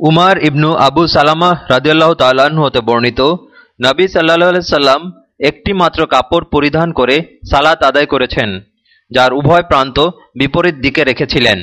উমার ইবনু আবু সালামাহ রাজিয়াল্লাহ তাল্লাহ্ন হতে বর্ণিত, নবী সাল্লাহ সাল্লাম একটি মাত্র কাপড় পরিধান করে সালাত আদায় করেছেন, যার উভয় প্রান্ত বিপরীত দিকে রেখেছিলেন।